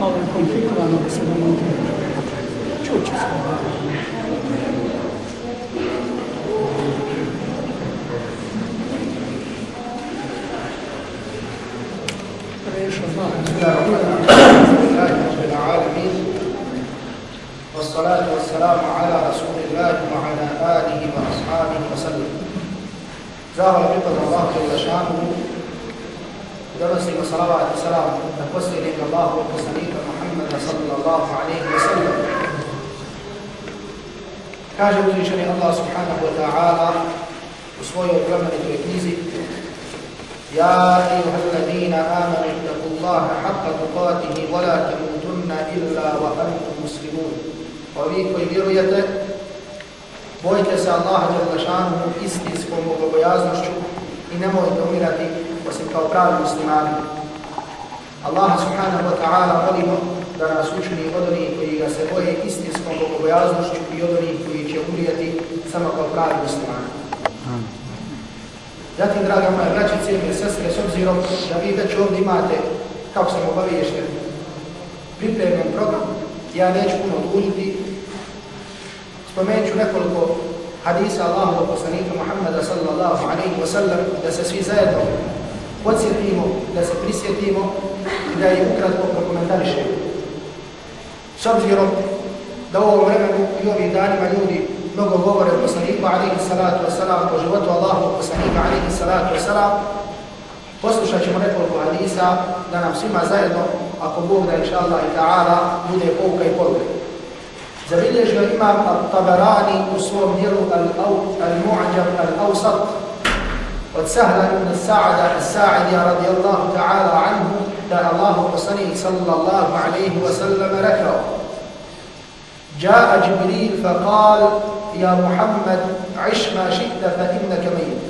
ao conflito lá no Ocidente. Chute. والصلاة والسلام على رسول الله وعلى آله وأصحابه وسلم زار بقدر الله جل شانه درسي وصلوات السلام تقصي لك الله وقصنيك محمد صلى الله عليه وسلم Kaže uzvišeni Allah subhanahu wa ta'ala u svojoj plemenitoj knjizi Ja ayuha alladhina amanu ittaqullaha haqqa tuqatihi wa la tamutunna illa wa antum muslimun. Ovi koji vjerujete, bojite se Allaha jalla šanuhu istinskom bogobojaznošću i nemojte umirati osim kao pravi muslimani. Allah subhanahu wa ta'ala molimo da nas učini od onih koji ga se boje istinskom bogobojaznošću i od onih koji će umrijeti samo kao pravi muslimani. Zatim, draga moja braće, cijene sestre, s obzirom da vi već ovdje imate, kako sam obaviješten, pripremljen program, ja neću puno dužiti. Spomenut ću nekoliko hadisa Allahova poslanika Muhammada sallallahu alaihi wa sallam, da se svi zajedno podsjetimo, da se prisjetimo i da je ukratko prokomentarišemo. S obzirom da u ovom vremenu i ovih danima ljudi mnogo govore o poslaniku alihi salatu wasalam, o životu Allahu poslanika alihi salatu wasalam, poslušat ćemo nekoliko hadisa da nam svima zajedno, ako Bog da inša Allah i ta'ala, bude pouka i poruka. Zabilježio imam al-Tabarani u svom dijelu al-Mu'đab al-Awsat وسهل بن الساعد الساعدي رضي الله تعالى عنه كان الله وصني صلى الله عليه وسلم ركره جاء جبريل فقال يا محمد عش ما شئت فإنك ميت.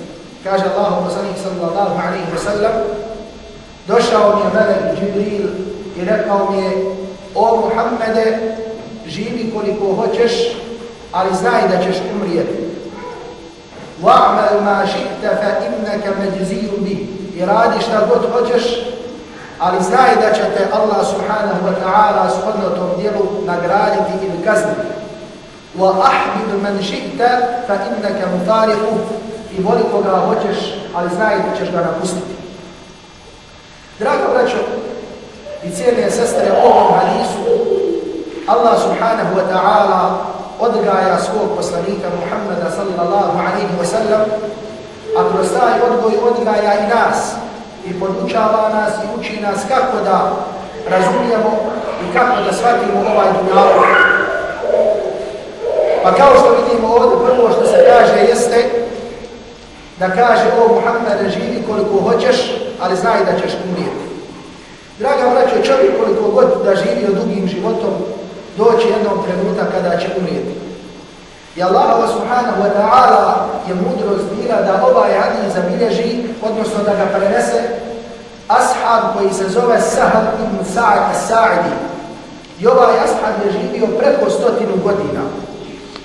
كاش الله وصني صلى الله عليه وسلم. دشا mi je melek Džibril i rekao mi je O Muhammede, živi koliko hoćeš, ali. Wa'mal ma shi'ta fa innaka بِهِ bi i radi šta god hoćeš ali znaj da će te Allah subhanahu wa ta'ala shodno tom dijelu nagraditi ili kazniti. Wa مَنْ شِئْتَ فَإِنَّكَ fa innaka i voli koga hoćeš, ali znaj da ćeš ga napustiti. Drago braćo i cijene sestre ovom hadisu, Allah subhanahu wa ta'ala odgaja svog poslanika Muhammada sallallahu alaihi wa sallam, a kroz taj odgoj odgaja i nas, i podučava nas i uči nas kako da razumijemo i kako da shvatimo ovaj dunjavu. Pa kao što vidimo ovdje, prvo što se kaže jeste da kaže o Muhammed živi koliko hoćeš, ali znaj da ćeš umrijeti. Draga braćo, čovjek koliko god da živi dugim životom, doći jednom trenuta kada će umrijeti. I Allah subhanahu wa ta'ala je mudro bila da ovaj hadis zabilježi, odnosno da ga prenese ashab koji se zove Sahab ibn Sa'ad as-Sa'idi. I ovaj ashab je živio preko stotinu godina.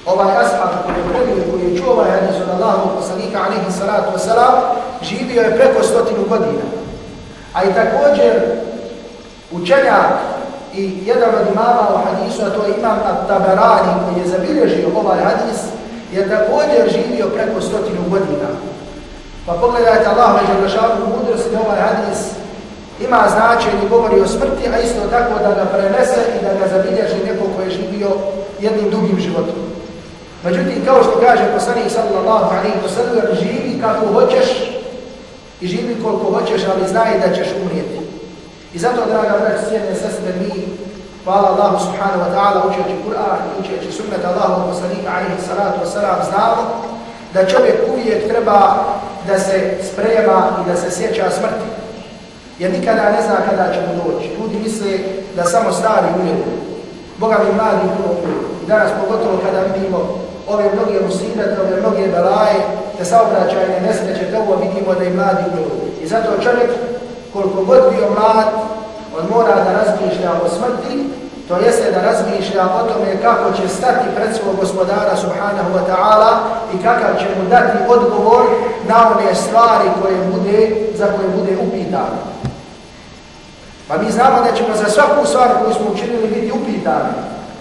Ovaj ashab koji je prvio, koji je čuo ovaj hadis od Allahu poslanika alaihi salatu wasalam, živio je preko stotinu godina. A i također učenjak i jedan od imama u hadisu, a to je imam At-Tabarani koji je zabilježio ovaj hadis, je također živio preko stotinu godina. Pa pogledajte Allah među Allahšanu mudrost da ovaj hadis ima značenje govori o smrti, a isto tako da ga prenese i da ga zabilježi neko koji je živio jednim dugim životom. Međutim, kao što kaže poslanik sallallahu alaihi wa sallam, živi kako hoćeš i živi koliko hoćeš, ali znaj da ćeš umrijeti. I zato, draga braći, cijene sestre, mi, hvala Allahu subhanahu wa ta'ala, učeći Kur'an, učeći sunnet Allahu poslanika alihi salatu wa salam, znamo da čovjek uvijek treba da se sprema i da se sjeća smrti. Jer nikada ne zna kada će mu doći. Ljudi misle da samo stari umiru. Boga mi mladi umiru. I danas pogotovo kada vidimo ove mnoge musibete, ove mnoge belaje, te saobraćajne nesreće, to vidimo da i mladi umiru. I zato čovjek, koliko god bio mlad, on mora da razmišlja o smrti, to jeste da razmišlja o tome kako će stati pred svog gospodara subhanahu wa ta'ala i kakav će mu dati odgovor na one stvari koje bude, za koje bude upitan. Pa mi znamo da ćemo za svaku stvar koju smo učinili biti upitani.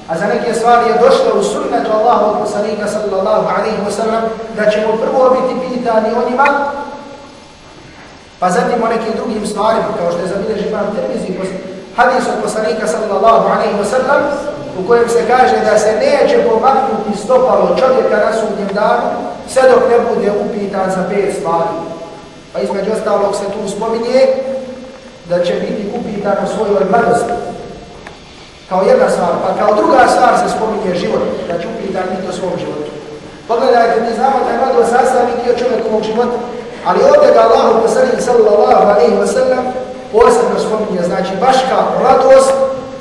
A za neke stvari je došlo u sunnetu Allahu od poslanika sallallahu alaihi wa sallam da ćemo prvo biti pitani o njima, pa zatim o nekim drugim stvarima, kao što je zabilježi imam termizi, hadis od poslanika sallallahu alaihi wa sallam, u kojem se kaže da se neće pomaknuti stopalo čovjeka na sudnjem danu, sve dok ne bude upitan za pet stvari. Pa između ostalog se tu spominje da će biti upitan o svojoj mladosti. Kao jedna stvar, pa kao druga stvar se spominje život, da će upitan biti o svom životu. Pogledajte, mi znamo da je mladost sastavni dio čovjekovog života, ali ovdje ga Allah poslanik sallallahu alaihi wa sallam posebno spominje, znači baš kao mladost,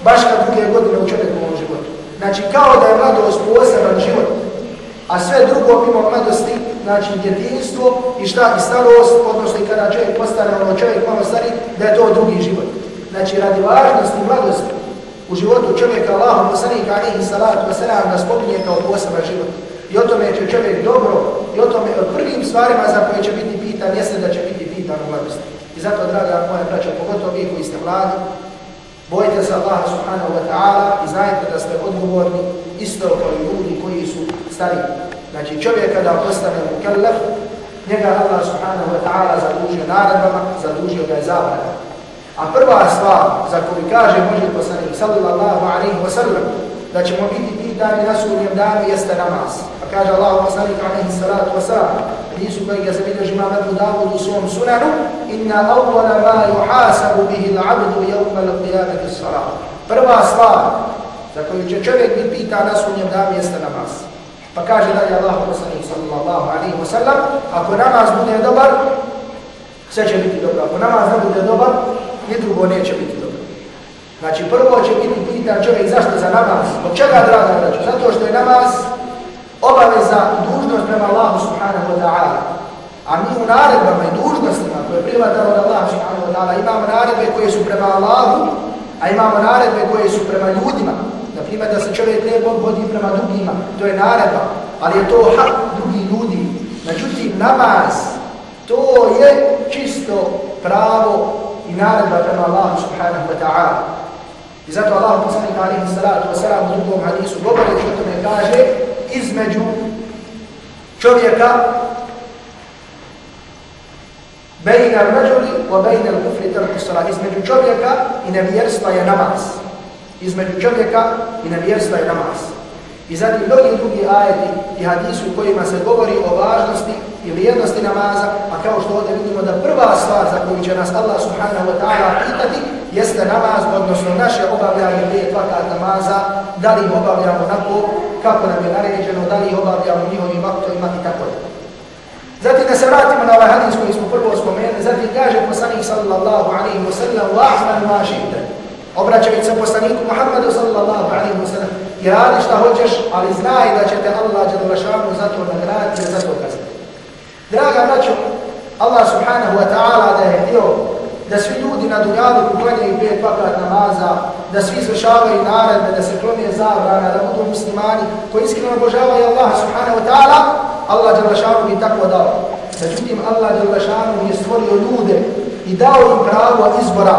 baš kao druge godine u čovjekovom životu. Znači kao da je mladost poseban život, a sve drugo mimo mladosti, znači djetinstvo i šta i starost, odnosno i kada čovjek postane ono čovjek malo stari, da je to drugi život. Znači radi važnosti mladosti u životu čovjeka Allahom poslanika alihi salatu wasalam da spominje kao poseban život. I o tome će čovjek dobro, i o tome prvim stvarima za koje će biti pitan, jeste da će biti pitan u mladosti. I zato, draga moja braća, pogotovo vi koji ste mladi, bojte se Allaha subhanahu wa ta'ala i znajte da ste odgovorni isto kao ljudi koji su stari. Znači čovjek kada postane mukallaf, njega Allah subhanahu wa ta'ala zadužio naredbama, zadužio ga je zabranama. A prva stvar za koju kaže Boži poslanik sallallahu alaihi wa sallam da ćemo biti pitani na sudnjem danu jeste namaz. Pa kaže Allah poslanik alaihi salatu wa sallam hadisu koji ga se vidio žima Abu Dawud u svom sunanu inna awwala ma yuhasabu bihi al-abdu yawma al-qiyamati as-salat. Prva stvar za koju će čovjek biti pita na sudnjem danu jeste namaz. Pa kaže dalje Allah poslanik sallallahu alaihi wa sallam ako namaz bude dobar sve će biti dobro. Ako namaz ne bude dobar, ni drugo neće biti dobro. Znači prvo će biti pitan čovjek zašto za namaz. Od čega draga braću? Zato što je namaz obaveza dužnost prema Allahu subhanahu wa ta'ala. A mi u naredbama i dužnostima koje privatamo od Allahu subhanahu wa ta'ala imamo naredbe koje su prema Allahu, a imamo naredbe koje su prema ljudima. Na primjer da se čovjek ne vodi prema drugima, to je naredba, ali je to hak drugih ljudi. Međutim, namaz, to je čisto pravo i naredba prema Allahu subhanahu wa ta'ala. I zato Allah poslanik alihi salatu wa salam u drugom hadisu govori o tome kaže između čovjeka bejna ređuli wa bejna kufri trku salat. Između čovjeka i nevjerstva je namaz. Između čovjeka i nevjerstva je namaz. I zatim mnogi drugi ajeti i hadisu u kojima se govori o važnosti i vrijednosti namaza, a kao što ovdje vidimo da prva stvar za koju će nas Allah subhanahu wa ta'ala pitati jeste namaz, odnosno naše obavljanje prije dvakat namaza, da li ih obavljamo onako kako nam je naređeno, da li ih obavljamo njihovim aktovima i tako da. Zatim da se vratimo na ovaj hadis koji smo prvo spomenuli, zatim kaže poslanik sallallahu alaihi wa sallam, wa'man ma šite. Obraćajući se poslaniku Muhammedu sallallahu alaihi wa sallam, i radi šta hoćeš, ali znaj da će te Allah Đelešanu za to nagraditi i za to kazati. Draga braćo, Allah subhanahu wa ta'ala da je htio da svi ljudi na dunjalu kuklanjaju pet pakat namaza, da svi izvršavaju naredbe, da se klonije zabrana, da budu muslimani koji iskreno obožavaju Allah subhanahu wa ta'ala, Allah Đelešanu bi tako dao. Međutim, Allah Đelešanu je stvorio ljude i dao im pravo izbora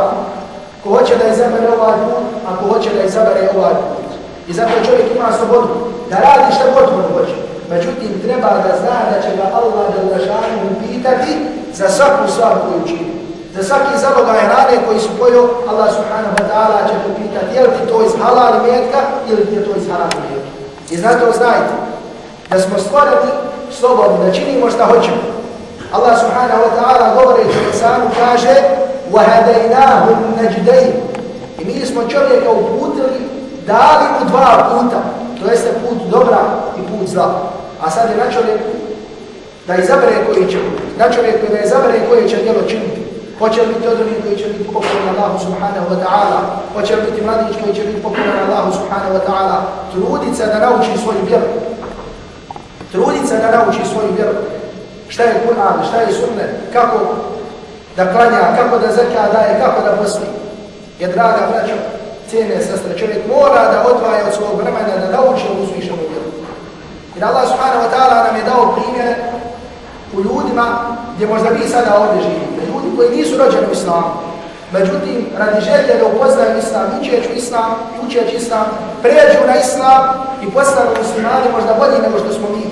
ko hoće da izabere ovaj put, a ko hoće da izabere ovaj put. I zato čovjek ima slobodu da radi što god mu hoće. Međutim, treba da zna da će ga Allah da ulašanu upitati za svaku stvar koju čini. Za svaki zalogaj hrane koji su pojio, Allah subhanahu wa ta'ala će upitati pitati je li ti to iz halal imetka ili ti je to iz haram imetka. I zato znajte da smo stvoreni slobodni, da činimo šta hoćemo. Allah subhanahu wa ta'ala govoreći o Insanu kaže وَهَدَيْنَاهُ النَّجْدَيْنِ I mi smo čovjeka uputili dali mu dva puta, to jeste put dobra i put zla. A sad je na čovjeku da izabere koji će put, na čovjeku da izabere koje će djelo činiti. Hoće biti od onih koji će biti pokoran Allahu subhanahu wa ta'ala, hoće biti mladić koji će biti pokoran Allahu subhanahu wa ta'ala, trudit se da nauči svoju vjeru. Trudit se da nauči svoju vjeru. Šta je Kur'an, šta je sunnet, kako da klanja, kako da zeka daje, kako da posli. Jer, draga braćo, cijene sestre, čovjek mora da odvaja od svog vremena da nauči ovu svišenu vjeru. Jer Allah subhanahu wa ta'ala nam je dao primjere u ljudima gdje možda vi sada ovdje živite. Ljudi koji nisu rođeni u islamu. Međutim, radi želje da upoznaju islam, učeću islam, učeći islam, pređu na islam i postanu muslimani možda bolji nego što smo mi.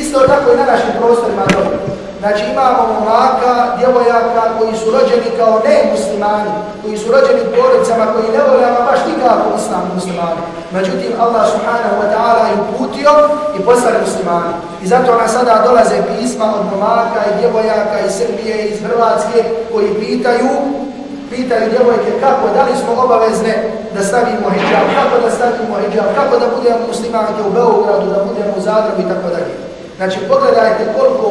Isto tako i na našim prostorima dobro. Znači imamo momaka, djevojaka koji su rođeni kao ne muslimani, koji su rođeni u porodicama koji ne vole ama baš nikako islam muslimani. Međutim, Allah subhanahu wa ta'ala je uputio i postali muslimani. I zato nas sada dolaze pisma od momaka i djevojaka iz Srbije i iz Hrvatske koji pitaju pitaju djevojke kako, da li smo obavezne da stavimo hijab, kako da stavimo hijab, kako da budemo muslimanke u Beogradu, da budemo u Zagrebu i tako dalje. Znači, pogledajte koliko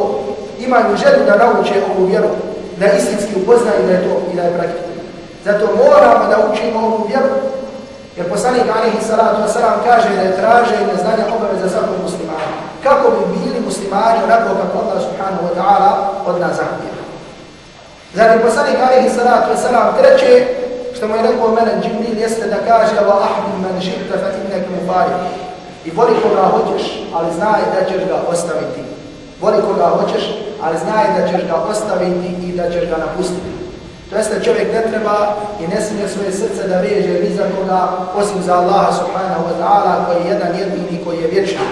imaju želju da nauče ovu vjeru, da istinski upoznaju da je to i da je praktikuju. Zato moramo da učimo ovu vjeru, jer poslanik Alihi Salatu Wasalam kaže da je traženje znanja obaveza svakog muslimana. Kako bi bili muslimani onako kako Allah subhanahu wa ta'ala od nas zahtjeva. Zatim poslanik Alihi Salatu Wasalam treće, što mu je rekao mene Džibril jeste da kaže wa ahdi man šikta fa innek mu I voli koga hoćeš, ali znaj da ćeš ga ostaviti. Voli koga hoćeš, ali znaj da ćeš ga ostaviti i da ćeš ga napustiti. To jeste čovjek ne treba i ne smije svoje srce da veže ni za koga, osim za Allaha subhanahu wa ta'ala koji je jedan jedini koji je vječan.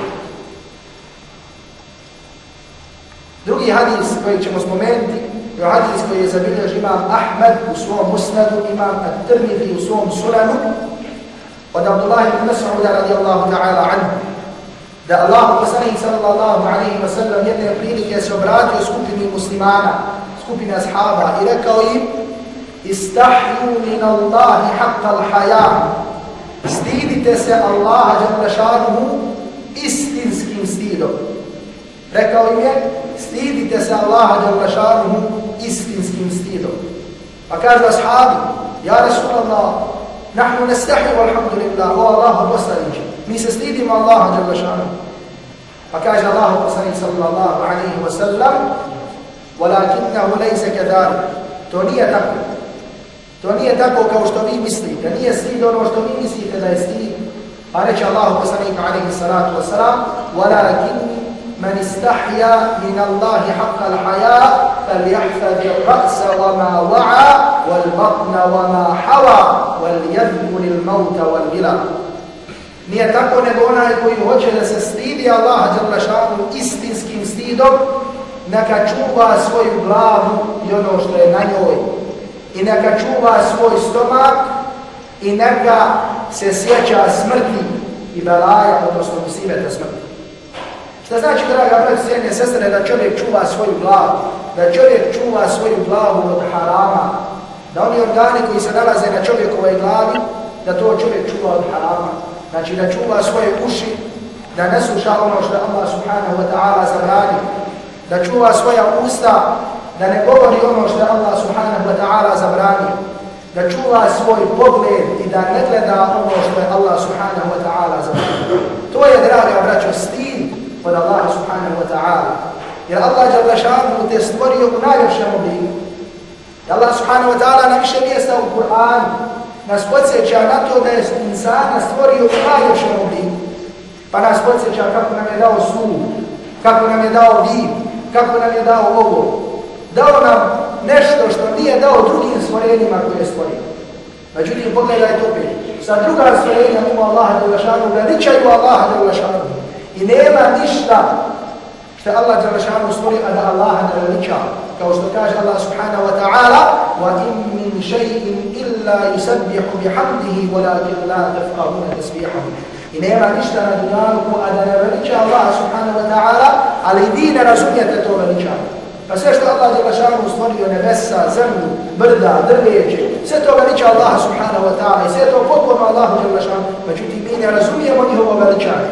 Drugi hadis koji ćemo spomenuti je hadis koji je zabiljež imam Ahmed u svom musnadu, imam At-Tirmidhi u svom sunanu, od Abdullah ibn Mas'uda radijallahu ta'ala anhu da Allah poslanih sallallahu alaihi wa sallam jedne prilike se obratio skupini muslimana, skupini ashaba i rekao im istahju min Allahi haqqa l-haja stidite se Allaha jablašanuhu istinskim stidom. Rekao im je stidite se Allaha jablašanuhu istinskim stidom. Pa kaže ashabi, ja Rasulallah, Nahnu nestahju alhamdulillah, o Allahu poslaniče. Mi se stidimo Allaha jalla šanu. Pa kaže Allahu poslanič sallallahu alaihi wa sallam, walakinnahu lejse kadari. To nije tako. To nije tako kao što vi mislite. Nije stid ono što vi mislite da je stid. Pa reče Allahu poslanič alaihi salatu wa sallam, walakin من استحيا من الله حق الحياء فليحفظ الرأس وما وعى والبطن وما حوى وليذكر الموت والبلا Nije tako nego onaj koji hoće da se stidi Allaha Đalešanu istinskim stidom, neka čuva svoju glavu i ono što je na njoj. I neka čuva svoj stomak i neka se sjeća smrti i belaja, odnosno musibeta smrti. Šta znači, draga brat, srednje sestre, da čovjek čuva svoju glavu, da čovjek čuva svoju glavu od harama, da oni organi koji se nalaze na čovjekovoj glavi, da to čovjek čuva od harama. Znači, da čuva svoje uši, da ne sluša ono što Allah subhanahu wa ta'ala zabrani, da čuva svoja usta, da ne govori ono što Allah subhanahu wa ta'ala zabrani, da čuva svoj pogled i da ne gleda ono što je Allah subhanahu wa ta'ala zabrani. To je, draga braćo, stil od Allaha subhanahu wa ta'ala. Jer Allah jalla šanu te stvorio u najljepšem obliku. Allah subhanahu wa ta'ala na više mjesta u Kur'anu nas podsjeća na to da je insana stvorio u najljepšem obliku. Pa nas podsjeća kako nam je dao sud, kako nam je dao vid, kako nam je dao ovo. Dao nam nešto što nije dao drugim stvorenjima koje je stvorio. Međutim, pogledajte opet. Sa druga stvorenja ima Allaha da ulašanu, veličaju Allaha da ulašanu. I nema ništa što je Allah Đalešanu stvorio, a da Allaha ne veliča. Kao što kaže Allah subhanahu wa ta'ala وَإِن مِّن شَيْءٍ إِلَّا يُسَبِّحُ بِحَمْدِهِ وَلَكِنْ لَا تَفْقَهُونَ تَسْبِحَهُ I nema ništa na dunjalku, a da ne veliča Allah subhanahu wa ta'ala, ali vi ne razumijete to veličanje. Pa sve što Allah Đalešanu stvorio, nebesa, zemlju, brda, drveće, sve to veliča Allah subhanahu wa ta'ala i sve to potpuno Allah Đalešanu, međutim mi ne razumijemo njihovo veličanje.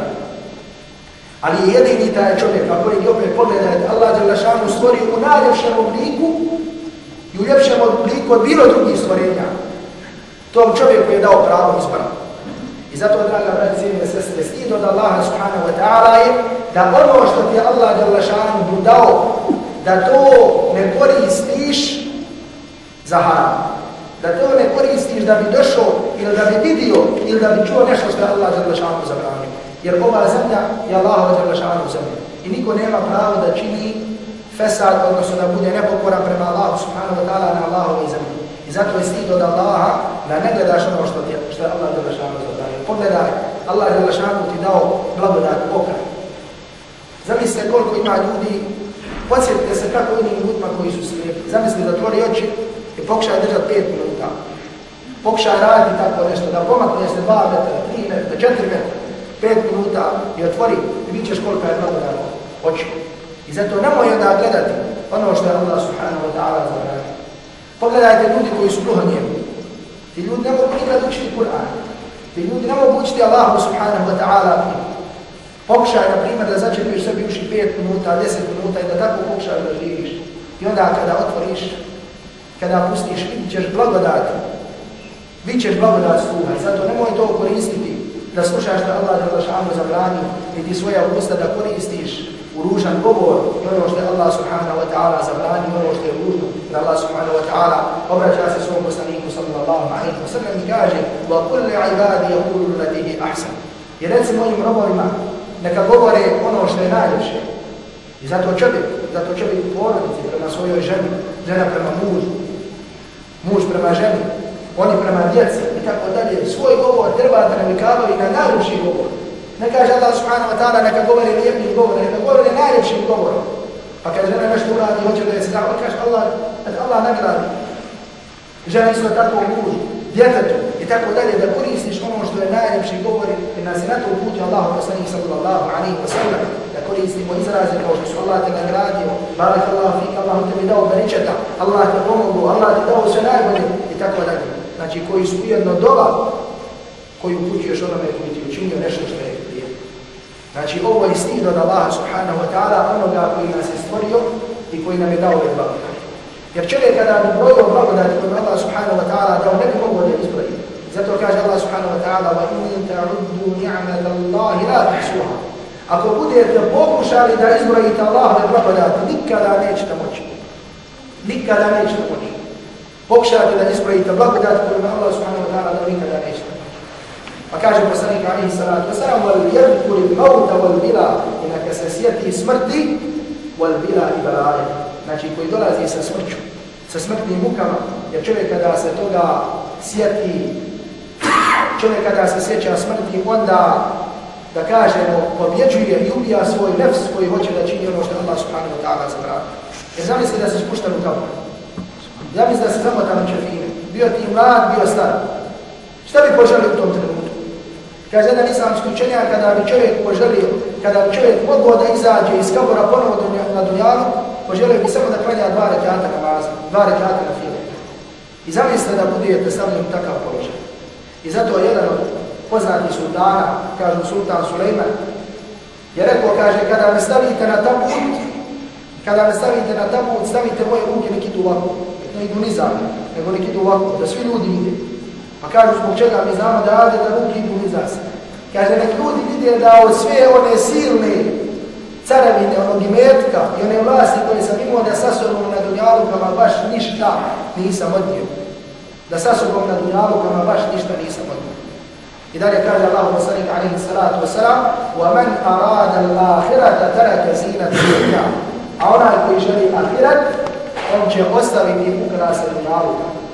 Ali je jedini taj čovjek, ako je opet pogledajte, Allah Đelešanu stvori u najljepšem obliku i u ljepšem obliku od bilo drugih stvorenja. Tom čovjeku je dao pravo izbora. I zato, draga braći, cijene sestre, stid od Allaha subhanahu wa ta'ala je da ono što ti je Allah Đelešanu dao, da to ne koristiš za haram. Da to ne koristiš da bi došao ili da bi vidio ili da bi čuo nešto što je Allah Đelešanu zabranio. Jer ova zemlja je Allahova djelašanu zemlja. I niko nema pravo da čini fesad, odnosno da bude nepokoran prema Allahu subhanahu wa ta'ala na Allahovi zemlji. I zato je stid od Allaha da ne gledaš ono što, ti, što je Allah djelašanu zemlja. Pogledaj, Allah djelašanu ti dao blagodat oka. Zamislite koliko ima ljudi, podsjetite se kako inim ljudima koji su slijepi. Zamislite da tvori oči i pokušaj držati pet minuta. Pokušaj raditi tako nešto, da pomakne se dva metra, tri metra, četiri metra, pet minuta i otvori i bit ćeš koliko je mnogo dano oči. I zato nemoj onda gledati ono što je Allah subhanahu wa ta'ala zabranio. Pogledajte ljudi koji su gluhonijemi. Ti ljudi ne mogu nikad učiti Kur'an. Ti ljudi ne mogu učiti Allahu subhanahu wa ta'ala Pokušaj, na primjer, da začepiš sebi uši 5 minuta, 10 minuta i da tako pokušaj da živiš. I onda kada otvoriš, kada pustiš, vidit ćeš blagodat. Vidit ćeš blagodat sluha. Zato nemoj to koristiti da slušaš da Allah je Allah zabranio i ti svoja usta da koristiš u ružan govor i ono što je Allah subhanahu wa ta'ala zabrani ono što je ružno. Da Allah subhanahu wa ta'ala obraća se svom poslaniku sallallahu alaihi wa sallam i kaže wa kulli ibadi yakulu latihi ahsan. I reci mojim robovima neka govore ono što je najljepše. I zato čovjek zato čovjek u porodici prema svojoj ženi žena prema mužu muž prema ženi oni prema djeci i tako dalje svoj govor treba da navikavaju na najljepši govor Ne kaže Allah subhanahu wa ta'ala neka govori lijepnim govorom, neka govori najljepšim govorom. Pa kad žena nešto uradi, hoće da je se da, on kaže Allah, da Allah nagradi. Žena isto tako u mužu, djetetu i tako dalje, da koristiš ono što je najljepši govor i nas je na to uputio Allah, poslanih sallallahu alaihi wa sallam, da koristimo izraze kao što su Allah te nagradio, barak Allah fika, Allah te mi dao beričeta, Allah te pomogu, Allah te dao sve najbolje i tako dalje Znači koji su ujedno doba koji upućuješ onome koji ti učinio nešto što je Znači, ovo je stid od Allaha subhanahu wa ta'ala, onoga koji nas je stvorio i koji nam je dao ove blagodati. Jer čovjek kada bi brojio blagodati koji Allah subhanahu wa ta'ala dao, ne bi mogo da izbroji. Zato kaže Allah subhanahu wa ta'ala وَإِنْ تَعُدُّوا نِعْمَةَ اللَّهِ لَا تَحْسُوهَا Ako budete pokušali da izbrojite Allahove blagodati, nikada nećete moći. Nikada nećete moći. Pokušajte da ispravite blagodat koju ima Allah subhanahu wa ta'ala da nikada nećete Pa kaže poslanik Ali Salatu Wasalam, wal yadhkur mauta wal bila, i neka se sjeti smrti, wal bila i balaje. Znači koji dolazi sa smrću, sa smrtnim mukama, jer čovjek kada se toga sjeti, čovjek kada se sjeća smrti, onda da kažemo, pobjeđuje i ubija svoj nefs koji hoće da čini ono što Allah subhanahu wa ta'ala zabrani. Jer zamisli da se spuštan u Ja mislim da se zamotan u čefine. Bio ti mlad, bio star. Šta bi poželio u tom trenutku? Kaže jedan islamski učenjak, kada bi čovjek poželio, kada bi čovjek mogao da izađe iz kabora ponovo na dunjalu, poželio bi samo da klanja dva rekiata namaza, dva rekata na file. I zamislite da budete stavljeni u takav položaj. I zato jedan od poznatih sultana, kažu sultan Sulejman, je rekao, kaže, kada me stavite na tabut, kada me stavite na tabut, stavite moje ruke nekidu ovako, ne idu nizam, nego nek idu ovako, da svi ljudi vide. Pa kažu zbog čega mi znamo da rade da ruki idu iza se. Kaže, nek ljudi vide da od sve one silne caravine, onog imetka i one vlasti koje sam imao da sa sobom na dunjalukama baš ništa nisam odnio. Da sa sobom na dunjalukama baš ništa nisam odnio. I dalje kaže Allah poslanik alaihi salatu wasalam وَمَنْ أَرَادَ الْآخِرَةَ تَرَكَ زِينَةِ الدُّنْيَا A onaj koji želi ahirat, on će ostaviti ukrase dunjaluka.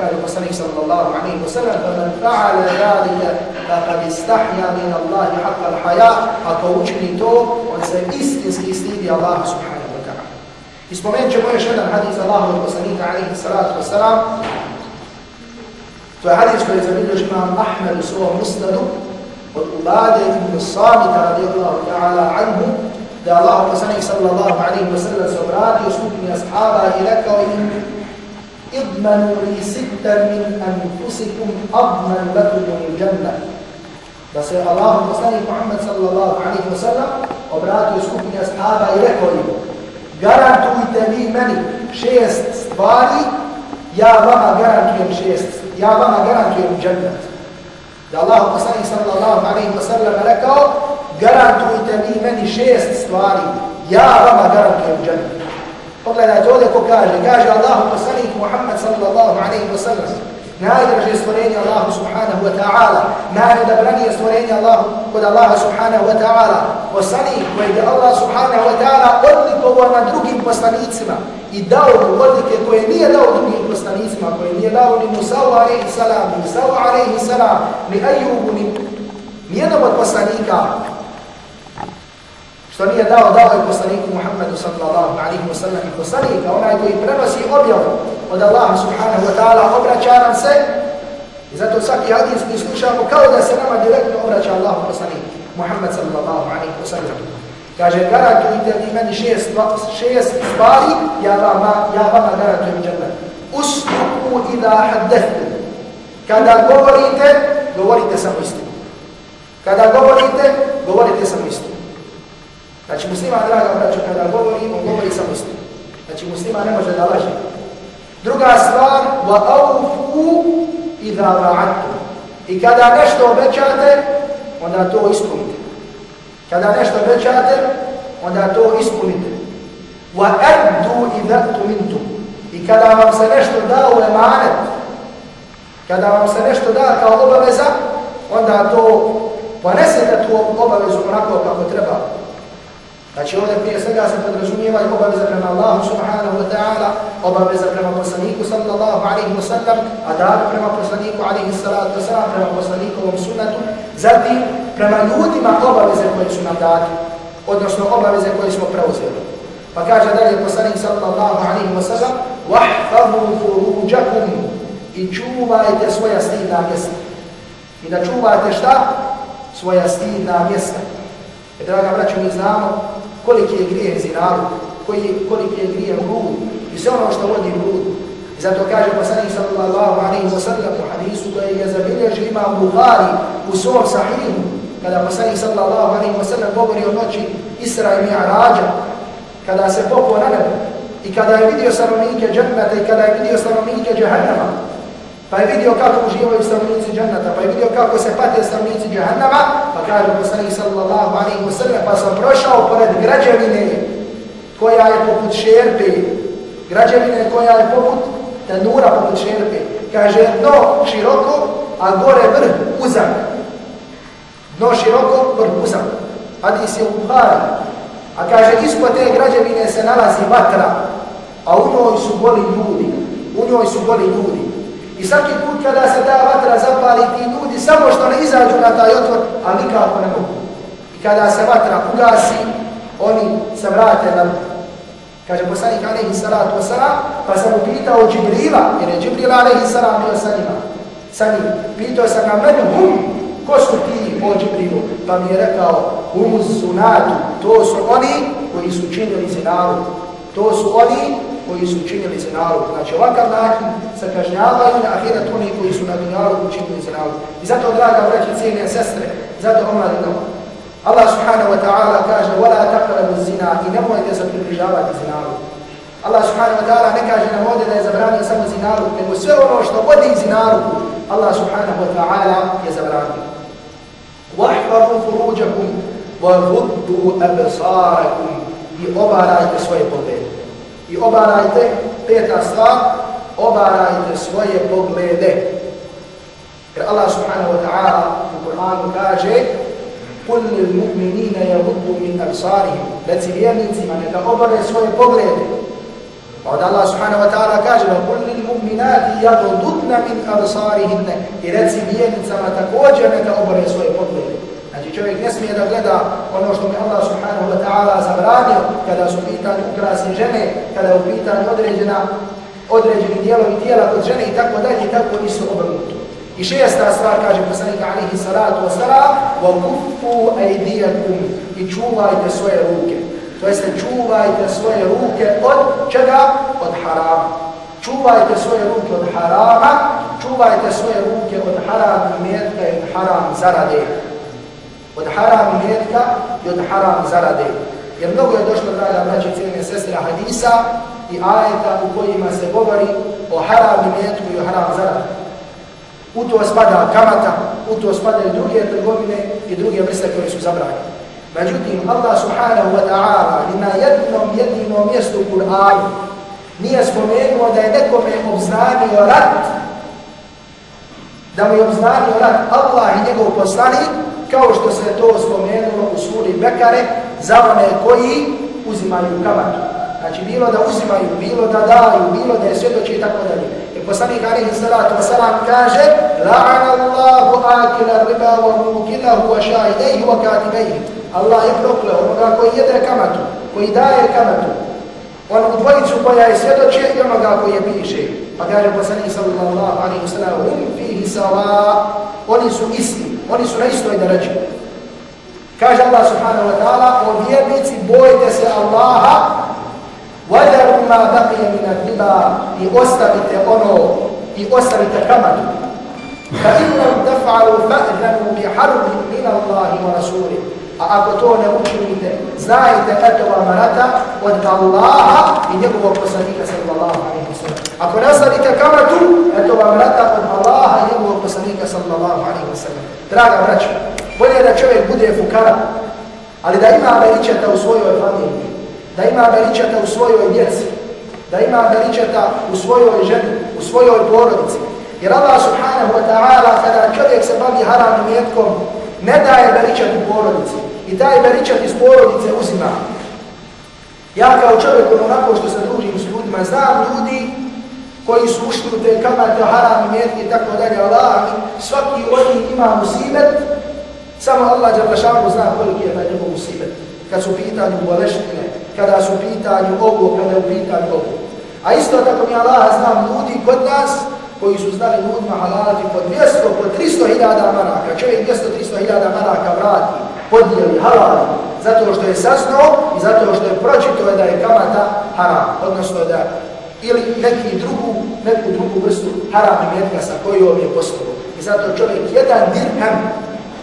قال المصنف صلى الله عليه وسلم فمن فعل ذلك فقد استحيا من الله حق الحياء ako učini to on se istinski stidi Allah subhanahu wa ta'ala ispomenut ćemo još jedan hadis Allahovog poslanika alaihi salatu wa salam to je hadis koji je zabilježi imam Ahmed u svom musnadu od Ubade ibn Samita radijallahu ta'ala anhu da Allah poslanik sallallahu alaihi wa sallam se obratio skupini ashaba i rekao im idmanu li sitta min anfusikum abman lakum u jannah. Da se Allah poslanik Muhammad sallallahu alaihi wa sallam obratio skupini ashaba i rekao im garantujte vi meni šest stvari ja vama garantujem šest ja vama garantujem jannah. Da Allah poslanik sallallahu alaihi wa sallam rekao garantujte vi meni šest stvari. Ja vama garantujem džennet. Pogledajte ovdje ko kaže, kaže Allahu poslanik Muhammad sallallahu alaihi wa sallam, najdraže stvorenje Allahu subhanahu wa ta'ala, najodabranije stvorenje Allahu kod Allaha subhanahu wa ta'ala, poslanik koji je Allah subhanahu wa ta'ala odlikovao na drugim poslanicima i dao mu odlike koje nije dao drugim poslanicima, koje nije dao ni Musavu alaihi salam, ni Musavu alaihi salam, ni Ayyubu, ni nijednom od poslanika, što nije dao, dao je poslaniku Muhammedu sallallahu alaihi wa sallam i poslanika, onaj koji prenosi objavu od Allaha subhanahu wa ta'ala, obraća nam se i zato svaki hadis mi slušamo kao da se nama direktno obraća Allahu poslanik Muhammed sallallahu alaihi wa sallam. Kaže, garantujte li meni šest, šest stvari, ja vama, ja vama garantujem džennet. Ustupu ida haddehtu. Kada govorite, govorite samo istinu. Kada govorite, govorite samo istinu. Znači muslima, draga braćo, kada govori, on govori sa istinu. Znači muslima ne može da laži. Druga stvar, wa awfu idha wa'adtu. I kada nešto obećate, onda to ispunite. Kada nešto obećate, onda to ispunite. Wa addu idha tumintu. I kada vam se nešto da u emanet, kada vam se nešto da kao obaveza, onda to ponesete tu obavezu onako kako treba. Znači ovdje prije svega se podrazumijeva i obaveza prema Allahu subhanahu wa ta'ala, obaveza prema poslaniku sallallahu alaihi wa sallam, a da prema poslaniku alaihi salatu wa sallam, prema poslanikovom sunatu, zatim prema ljudima obaveze koje su nam dati, odnosno obaveze koje smo preuzeli. Pa kaže dalje poslanik sallallahu alaihi wa sallam, وَحْفَظُوا فُرُوجَكُمْ i čuvajte svoja stidna mjesta. I da čuvate šta? Svoja stidna mjesta. E, draga braću, mi znamo koliki je grijeh zinalu, koji, koliki je grijeh blud i sve ono što vodi blud. I zato kaže poslanik sallallahu alaihi wa sallam u hadisu koji je zabilježio imam Buhari u svom sahihu, kada poslanik sallallahu alaihi wa sallam govori o noći Isra i Mi'arađa, kada se popao na nebo i kada je vidio stanovnike džennata i kada je vidio stanovnike džahannama, pa je vidio kako uživaju stanovnici džennata, pa je vidio kako se pate stanovnici džahannama, pa kaže poslanik sallallahu alaihi wa sallam, pa sam prošao pored građevine koja je poput šerpe, građevine koja je poput tenura poput šerpe. Kaže, dno široko, a gore vrh uzak. Dno široko, vrh uzak. Hadis je u Buhari. A kaže, ispod te građevine se nalazi vatra, a u njoj su goli ljudi. U njoj su goli ljudi. Svaki put kada se ta vatra zapali, ti ljudi samo što ne izađu na taj otvor, a nikako ne mogu. I kada se vatra ugasi, oni se vrate na Kaže poslanik alaihi salatu wasalam, pa sam upitao Džibrila, jer je Džibrila alaihi salam bio sa njima. Sa njim. Pitao sam ga, meni hum, ko su ti, o Džibrilu? Pa mi je rekao, hum sunatu, to su oni koji su činili zinalu. To su oni koji su učinili zinalu. Znači ovakav način se kažnjavaju na ahiret oni koji su na dunjalu učinili zinalu. I zato, draga vreći, cijene sestre, zato omladinama, Allah subhanahu wa ta'ala kaže وَلَا تَقْرَبُ الزِّنَا i nemojte se približavati zinalu. Allah subhanahu wa ta'ala ne kaže nam ovdje da je zabranio samo zinalu, nego sve ono što vodi zinalu, Allah subhanahu wa ta'ala je zabranio. وَحْفَرُوا فُرُوجَكُمْ وَغُدُّوا أَبْصَارَكُمْ i obarajte svoje poglede. I obarajte, peta stvar, obarajte svoje poglede. Jer Allah subhanahu wa ta'ala u Kur'anu kaže قل للمؤمنين يغضوا من أبصارهم Reci vjernicima neka obare svoje poglede. Pa od Allah subhanahu wa ta'ala kaže قل للمؤمنات يغضضن من أبصارهن I reci vjernicama također neka obare svoje poglede. Znači čovjek ne smije da gleda ono što mi Allah subhanahu wa ta'ala zabranio kada su pitanje ukrasne žene, kada je u pitanju određena, određeni dijelovi tijela kod žene i tako dalje i tako nisu obrnuto. I šesta stvar kaže poslanika alihi salatu wasalam وَكُفُّوا أَيْدِيَكُمْ i čuvajte svoje ruke. To jeste čuvajte svoje ruke od čega? Od harama. Čuvajte svoje ruke od harama, čuvajte svoje ruke od haram imetka i od haram zarade. Od haram imetka i od haram zarade. Jer mnogo je došlo, draga braće, cijene sestre hadisa i ajeta u kojima se govori o haram imetku i o haram zarade. U to spada kamata, u to spada i druge trgovine i druge vrste koje su zabranjene. Međutim, Allah subhanahu wa ta'ala ni na jednom jedinom mjestu Kur'anu nije spomenuo da je nekome obznanio rat da mu je obznanio rat Allah i njegov poslanik, kao što se to spomenulo u suri Bekare, za one koji uzimaju kamatu. Znači, bilo da uzimaju, bilo da daju, bilo da je svjedoče i tako dalje. Jer poslanik Alihi salatu wasalam kaže La'an Allahu akila riba wa mukilahu wa šahidehi wa katibehi. Allah je prokleo onoga koji jede kamatu, koji daje kamatu, onu dvojicu koja je svjedoče i onoga koji je piše. Pa kaže poslanik sallallahu alaihi wa sallam Um fihi sawa Oni su isti, oni su na istoj darađi. Kaže Allah subhanahu wa ta'ala o vjernici bojite se Allaha وَذَرُوا مَا بَقِيَ مِنَ الرِّبَا i ostavite ono i ostavite kamatu. فَإِنَّمْ تَفْعَلُوا فَأْذَنُوا بِحَرْبٍ مِنَ اللَّهِ وَرَسُولِهِ A ako to ne učinite, znajte eto vam rata od Allaha i njegovog poslanika sallallahu alaihi wa sallam. Ako nastavite kamatu, eto vam rata od Allaha i njegovog poslanika sallallahu alaihi wa sallam. Draga braćo, bolje da čovjek bude fukara, ali da ima veličeta u svojoj familiji, da ima veličeta u svojoj djeci, da ima veličeta u svojoj ženi, u svojoj porodici. Jer Allah subhanahu wa ta'ala kada čovjek se bavi haram jetkom, ne daje veličet u porodici. I taj beričat iz porodice uzima. Ja kao čovjek, ono onako što se družim s ljudima, znam ljudi koji su ušli u te kamate, haram, mjetke i tako dalje, Allah, svaki od njih ima musibet, samo Allah Đalešanu zna koliki je taj njegov musibet. Kad su pitanju boleštine, kada su pitanju ovo, kada je u pitanju ovo. A isto tako mi Allah znam ljudi kod nas, koji su znali ljudima halalati po 200, po 300 hiljada maraka. Čovjek 200-300 hiljada maraka vrati, podijeli halal zato što je saznao i zato što je pročito da je kamata haram, odnosno da ili neki drugu, neku drugu vrstu haram imetka sa kojom je postavio. I zato čovjek jedan dirham,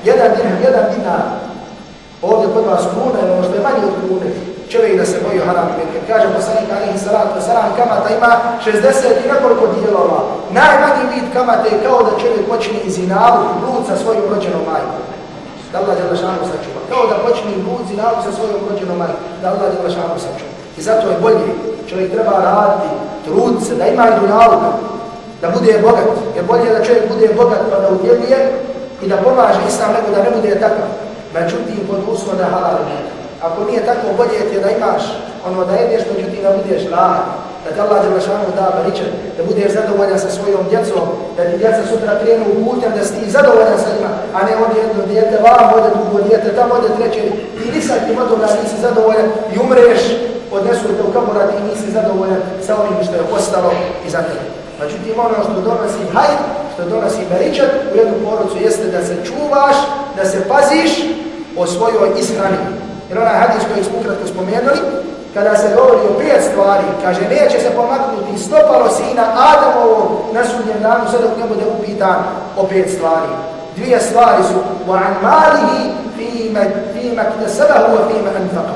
jedan dirham, jedan dinar, ovdje kod vas kruna, je možda je manje od kune, čovjek da se boju haram imetka. Kaže poslanik alihi salatu salam, kamata ima 60 i nekoliko dijelova. Najmanji vid kamate je kao da čovjek počini inalu, blud sa svojim rođenom majkom. Da Allah je šanu sačuva. Kao da počne blud zinalu sa svojom rođenom majkom. Da Allah je šanu sačuva. I zato je bolje. Čovjek treba raditi, trud se, da ima i dunjaluka, da bude bogat. Jer bolje da čovjek bude bogat pa da udjeluje i da pomaže islam nego da ne bude takav. Međutim, pod uslom da halal imetka. Ako nije tako, bolje ti da imaš ono da jedeš, međutim da budeš rad, da te Allah Đelešanu da baričan, da budeš zadovoljan sa svojom djecom, da ti djeca sutra krenu u putem, da si ti zadovoljan sa njima, a ne od jedno djete, vam ode drugo djete, tamo ode treće, ti nisak ti od toga nisi zadovoljan i umreš, odnesu te u kamura, ti nisi zadovoljan sa onim što je ostalo i za tebe. Međutim, ono što donosi hajt, što donosi baričan u jednu porucu jeste da se čuvaš, da se paziš o svojoj ishrani. Jer onaj hadis koji smo ukratko spomenuli, kada se govori o pet stvari, kaže, neće se pomaknuti stopalo sina Adamovog na sudnjem danu, sve dok ne bude upitan o pet stvari. Dvije stvari su, وَعَنْ مَالِهِ فِيمَ كْتَسَبَهُ وَفِيمَ أَنْفَقَ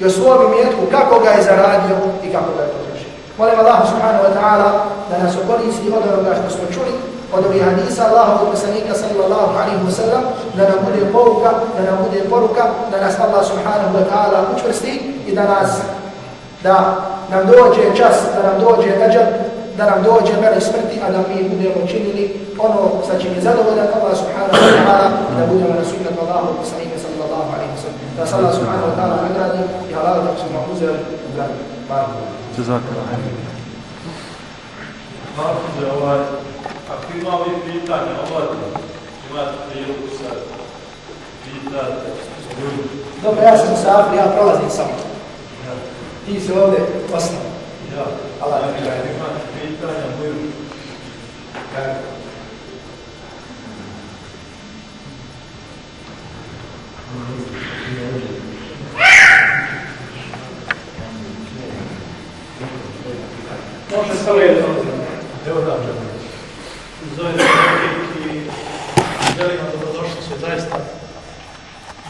I o svojom imetku, kako ga je zaradio i kako ga je potrošio. Molim Allah subhanahu wa ta'ala da nas okoristi od onoga što smo čuli, od ovih hadisa Allahovog poslanika sallallahu alaihi wa sallam, da nam bude poruka, da nam bude poruka, da nas Allah subhanahu wa ta'ala učvrsti i da nas, da nam dođe čas, da nam dođe neđer, da nam dođe mele smrti, a da mi budemo činili ono sa čim je zadovoljan Allah subhanahu wa ta'ala, da budemo na sunnet Allahovog poslanika sallallahu alaihi wa sallam. Da se Allah subhanahu wa ta'ala nagradi i halal da smo uzeli u gradu. Hvala. Hvala. Ako ima ovih pitanja, ovdje imate priliku sad pitati. Dobro, ja sam safri, ja prolazim samo. Ja. Ti si ovdje osnov. Ja. Allah Ako ne kraj. imate pitanja, budu. Može samo jedno. Evo da, Zovem se i želim vam dobrodošlicu zaista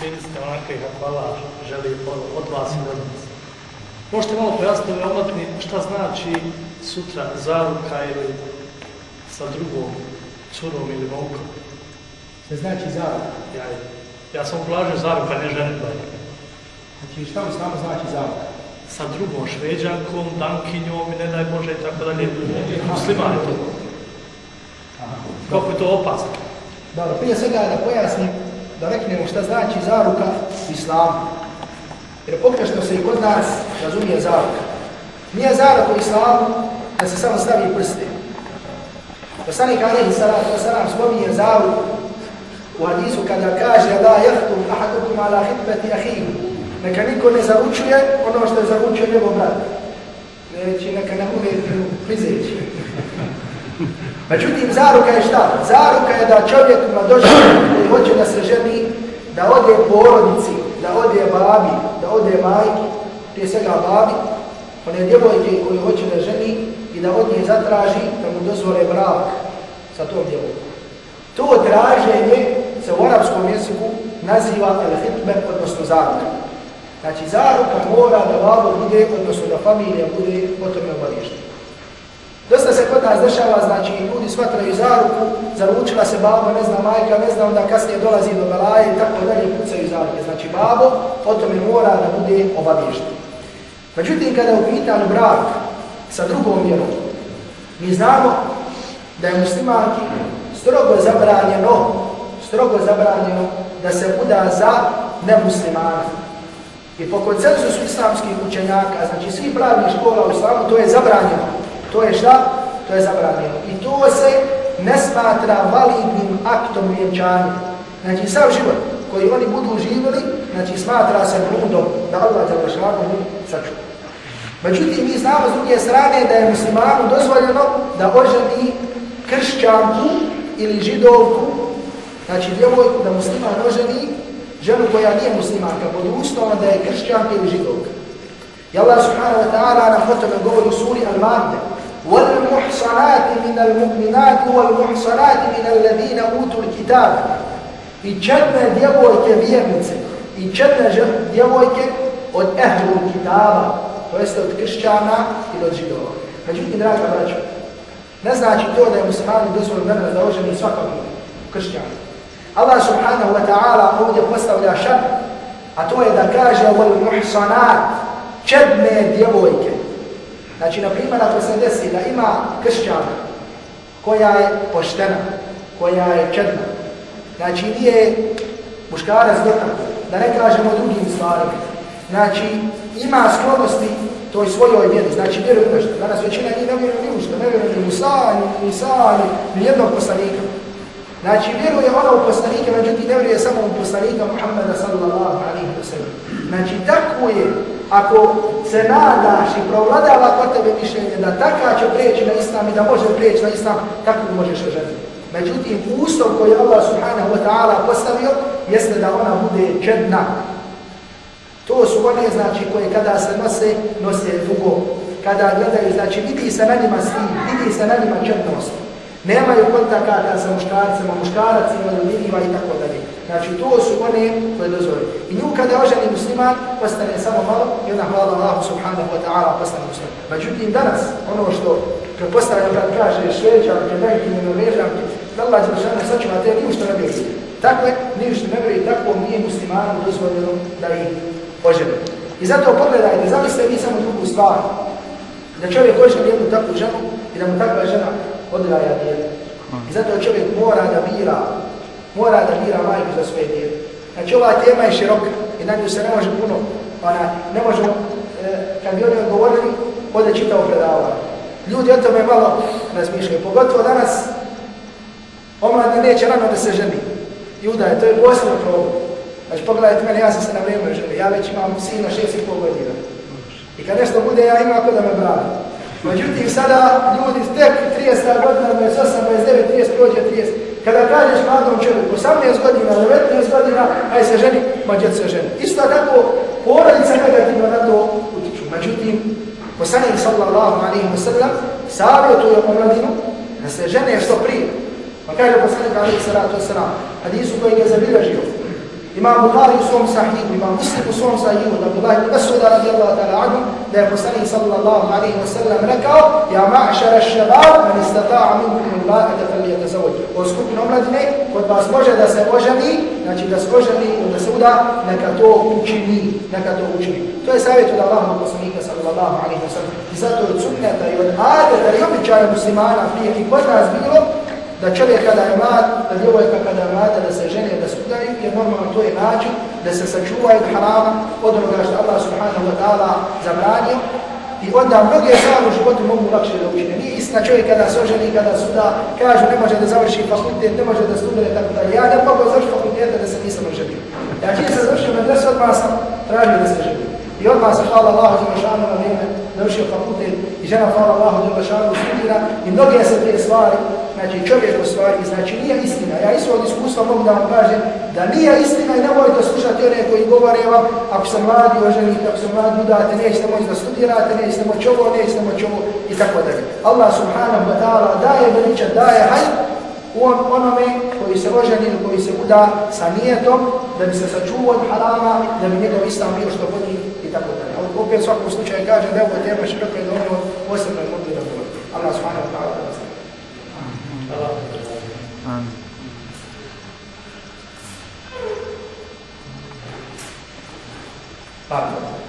ministra onakve kako Allah želi od, od vas i od nas. Možete malo pojasniti ove omotni šta znači sutra zaruka ili sa drugom curom ili momkom? Se znači zavod. Ja, ja sam uplažio zaruka, ne ženitba. Znači šta mi samo znači zavod? Sa drugom šveđankom, dankinjom i ne daj Bože i tako dalje. Muslima je to. Koliko je to opasno. Dobro, prije svega da pojasnim, da reknemo šta znači zaruka u islamu. Jer pogrešno se i kod nas razumije zaruka. Nije zaruka u islamu da se samo stavi prste. Poslanik Alihi salatu wasalam spominje zaruku u hadisu kada kaže da jahtu ahadukum ala hitbeti ahimu. Neka niko ne zaručuje ono što je zaručio njegov brat. Neći neka ne bude prizeći. Međutim, zaruka je šta? Zaruka je da čovjek mladošće koji hoće da se ženi, da ode porodici, da ode babi, da ode majki, prije svega babi, one djevojke koji hoće da ženi i da od nje zatraži da mu dozvole brak sa tom djevojkom. To traženje se u arapskom jeziku naziva el-hitme, odnosno zaruka. Znači, zaruka mora da babo bude, odnosno da familija bude o tome obavještena. Dosta se kod nas dešava, znači ljudi shvataju zaruku, zaručila se babo, ne zna majka, ne zna onda kasnije dolazi do belaje i tako dalje pucaju zaruke. Znači babo o tome mora da bude obavješten. Međutim, kada je upitan brak sa drugom vjerom, mi znamo da je muslimanki strogo zabranjeno, strogo zabranjeno da se uda za nemuslimana. I po koncensusu islamskih učenjaka, znači svi pravnih škola u islamu, to je zabranjeno. To je šta? To je zabranjeno. I to se ne smatra validnim aktom vjenčanja. Znači, sav život koji oni budu živjeli, znači, smatra se bludom da Allah te vršavno mu sačuva. Međutim, mi znamo s druge strane da je muslimanu dozvoljeno da oženi kršćanku ili židovku, znači djevojku da musliman oženi ženu koja nije muslimanka, pod usnovom da je kršćanka ili židovka. I Allah subhanahu wa ta'ala na fotome govori u suri Al-Mahde والمحصنات من المؤمنات والمحصنات من الذين أوتوا الكتاب i četne djevojke vjernice i četne djevojke od ehlu kitaba, to jeste od kršćana i od židova. Međutim, draga braćo, ne znači to da je muslimani dozvoljeno danas da oženi svakog kršćana. Allah subhanahu wa ta'ala ovdje postavlja šar, a to je da kaže wal muhsanat, čedne djevojke. Znači, na primjer, ako se desi da ima kršćana koja je poštena, koja je čedna, znači nije muškarac dotak, da ne kažemo drugim stvarima, znači ima sklonosti toj svojoj vjeri, znači vjeruju u nešto. Danas većina njih ne vjeruje ni u što, ne vjeruje ni u Musa, ni Isa, ni jednog poslanika. Znači vjeruje ona u poslanike, međutim ne vjeruje samo u poslanika Muhammeda sallallahu alaihi wa sallam. Znači tako je ako se nadaš i provladava kod tebe mišljenje da taka će prijeći na islam i da može prijeći na islam, tako možeš ženi. Međutim, uslov koji Allah subhanahu wa ta'ala postavio jeste da ona bude džedna. To su one, znači, koje kada se nose, nose dugo. Kada gledaju, znači, vidi se na njima svi, vidi se na njima džednost. Nemaju kontakata sa muškarcima, muškarac ima liniva i tako dalje. Znači, to su one koje dozvore. I nju kada oženi musliman, postane samo malo i ona hvala Allahu subhanahu wa ta'ala postane musliman. Međutim, danas, ono što prepostavljam kad kaže šveđanke, najkinje, ono, norvežanke, da Allah će žena sačuva te ni što ne vjeri. Takve, ni što ne vjeri, tako nije muslimanu dozvoljeno da ih oženi. I zato pogledajte, zamislite vi samo drugu stvar. Da čovjek oženi jednu takvu ženu i da mu takva žena odraja djete. I zato čovjek mora da bira mora da bira majku za svoje dijete. Znači ova tema je široka i na nju se ne može puno, ona, ne možemo, e, kad bi oni odgovorili, ode čitao predavanje. Ljudi o tome malo razmišljaju, pogotovo danas, omladni neće rano da se ženi. I udaje, to je posebno problem. Znači pogledajte mene, ja sam se na vrijeme ženio, ja već imam sina šest i pol godina. I kad nešto bude, ja imam ako da me brani. Međutim, sada ljudi tek 30 godina, 28, 29, 30, prođe 30, Kada kažeš mladom čovjeku, 18 godina, 19 godina, aj se ženi, mađet se ženi. Isto tako, porodica negativno na to utiču. Međutim, poslanik sallallahu alaihi wa sallam savjetuje omladinu da se žene što prije. Pa kaže poslanik alaihi sallatu wa sallam, hadisu koji je zabilježio, Imam Bukhari u svom sahihu, imam Muslim u svom sahihu, da Bukhari ibn Masuda radijallahu ta'ala anhu, da je poslanik sallallahu alaihi wa sallam rekao, ja ma'šara šabab, man istata'a minkum il-ba'ata fal yatazawaj. O skupinu omladine, kod vas može da se oženi, znači da se oženi, da se uda, neka to učini, neka to učini. To je savjet od Allahom poslanika sallallahu alaihi wa sallam. I zato od sunneta i od adeta i običaja muslimana prije i kod nas bilo, da čovjek kada je mlad, da djevojka kada je mlada, da se žene, da studaju, jer normalno to je način da se sačuvaju od harama, od onoga što Allah subhanahu wa ta'ala zabranio, I onda mnoge stvari u životu mogu lakše da učine. Nije istina čovjek kada se oženi, kada suda, kažu ne može da završi fakultet, ne može da studira, tako da ja ne mogu završiti fakulteta da se nisam oženio. Ja čim se završio na dresu, odmah sam tražio da se ženio. I odmah sam, hvala Allahu za mašanu na vrijeme, završio fakultet žena, hvala Allahu za mašanu, studira i mnoge se te stvari, znači čovjek u stvari, znači nije istina. Ja iz svog iskustva mogu da vam kažem da nije istina i nemojte slušati one koji govore vam, ako sam mladi oženite, ako sam mladi udate, nećete moći da studirate, nećete moći ovo, nećete moći ovo i tako dalje. Allah subhanahu wa ta'ala daje veliča, daje hajt u on, onome koji se oženi ili koji se uda sa nijetom da bi se sačuvao od halama, da bi njegov islam bio što bolji pessoal que costuma chegar, já deu o tempo, acho que pelo menos você vai muito da boa. A nossa fala está lá. Amém. Pablo.